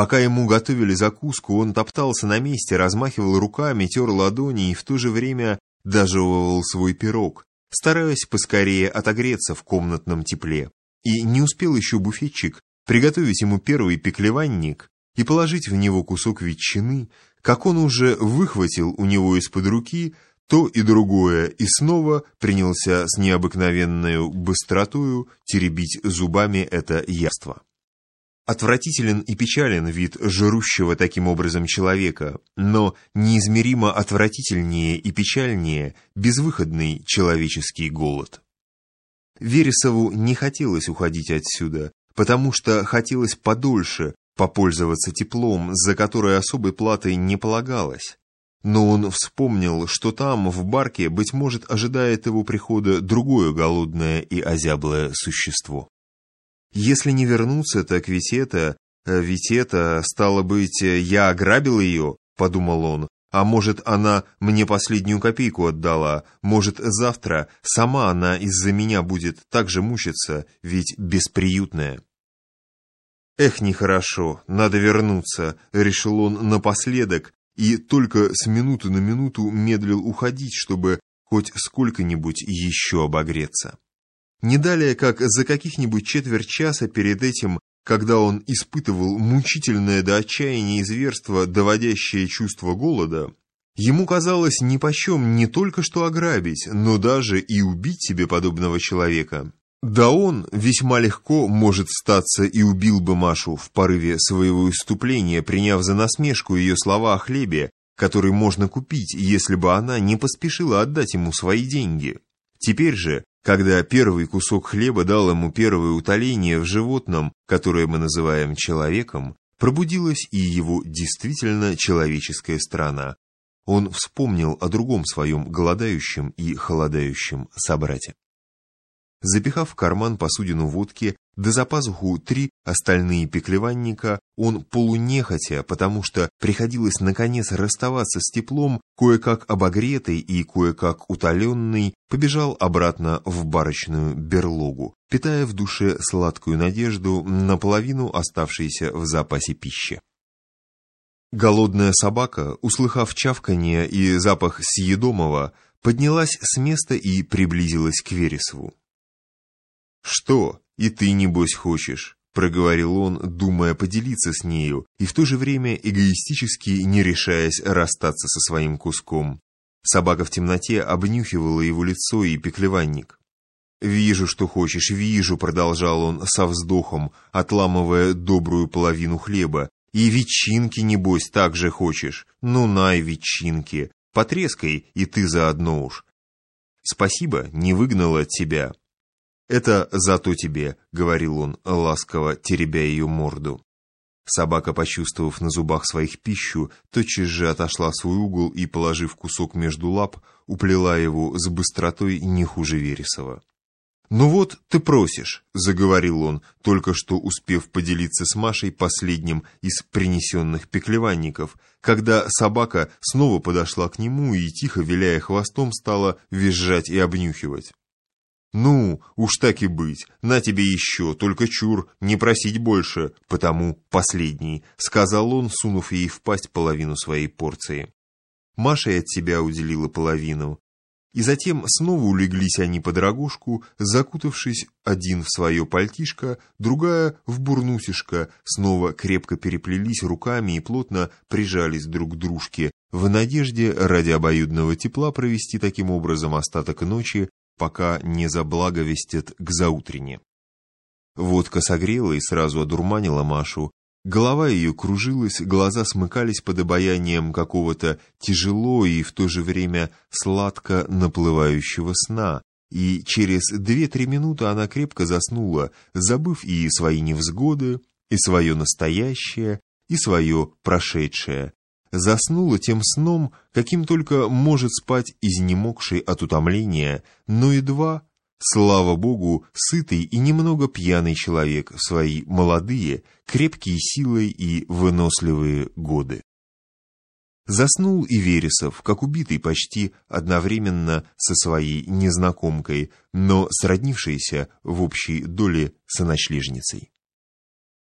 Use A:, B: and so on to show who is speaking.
A: Пока ему готовили закуску, он топтался на месте, размахивал руками, тер ладони и в то же время дожевывал свой пирог, стараясь поскорее отогреться в комнатном тепле. И не успел еще буфетчик приготовить ему первый пеклеванник и положить в него кусок ветчины, как он уже выхватил у него из-под руки то и другое, и снова принялся с необыкновенной быстротою теребить зубами это яство. Отвратителен и печален вид жрущего таким образом человека, но неизмеримо отвратительнее и печальнее безвыходный человеческий голод. Вересову не хотелось уходить отсюда, потому что хотелось подольше попользоваться теплом, за которое особой платой не полагалось. Но он вспомнил, что там, в барке, быть может, ожидает его прихода другое голодное и озяблое существо. Если не вернуться, так ведь это... Э, ведь это, стало быть, я ограбил ее, подумал он, а может, она мне последнюю копейку отдала, может, завтра сама она из-за меня будет так же мучиться, ведь бесприютная. Эх, нехорошо, надо вернуться, решил он напоследок, и только с минуты на минуту медлил уходить, чтобы хоть сколько-нибудь еще обогреться. Не далее, как за каких-нибудь четверть часа перед этим, когда он испытывал мучительное до отчаяния зверство, доводящее чувство голода, ему казалось нипочем не только что ограбить, но даже и убить себе подобного человека. Да он весьма легко, может статься, и убил бы Машу в порыве своего иступления, приняв за насмешку ее слова о хлебе, который можно купить, если бы она не поспешила отдать ему свои деньги. Теперь же, когда первый кусок хлеба дал ему первое утоление в животном, которое мы называем человеком, пробудилась и его действительно человеческая сторона. Он вспомнил о другом своем голодающем и холодающем собрате. Запихав в карман посудину водки, да за пазуху три остальные пеклеванника, он полунехотя, потому что приходилось наконец расставаться с теплом, кое-как обогретый и кое-как утоленный, побежал обратно в барочную берлогу, питая в душе сладкую надежду наполовину оставшейся в запасе пищи. Голодная собака, услыхав чавканье и запах съедомого, поднялась с места и приблизилась к Вересову. «Что, и ты, небось, хочешь?» — проговорил он, думая поделиться с нею, и в то же время эгоистически не решаясь расстаться со своим куском. Собака в темноте обнюхивала его лицо и пеклеванник. «Вижу, что хочешь, вижу», — продолжал он со вздохом, отламывая добрую половину хлеба. «И ветчинки, небось, так же хочешь. Ну, най, ветчинки. Потрескай, и ты заодно уж. Спасибо, не выгнала от тебя. «Это зато тебе», — говорил он, ласково теребя ее морду. Собака, почувствовав на зубах своих пищу, тотчас же отошла в свой угол и, положив кусок между лап, уплела его с быстротой не хуже Вересова. «Ну вот, ты просишь», — заговорил он, только что успев поделиться с Машей последним из принесенных пеклеванников, когда собака снова подошла к нему и, тихо виляя хвостом, стала визжать и обнюхивать. «Ну, уж так и быть, на тебе еще, только чур, не просить больше, потому последний», — сказал он, сунув ей в пасть половину своей порции. Маша и от себя уделила половину. И затем снова улеглись они под рогожку, закутавшись один в свое пальтишко, другая в бурнусишко, снова крепко переплелись руками и плотно прижались друг к дружке, в надежде ради обоюдного тепла провести таким образом остаток ночи пока не заблаговестят к заутрене. Водка согрела и сразу одурманила Машу. Голова ее кружилась, глаза смыкались под обаянием какого-то тяжело и в то же время сладко наплывающего сна, и через две-три минуты она крепко заснула, забыв и свои невзгоды, и свое настоящее, и свое прошедшее, заснула тем сном, каким только может спать изнемогший от утомления, но едва, слава богу, сытый и немного пьяный человек в свои молодые, крепкие силой и выносливые годы. Заснул и Вересов, как убитый почти одновременно со своей незнакомкой, но сроднившейся в общей доле со ночлежницей.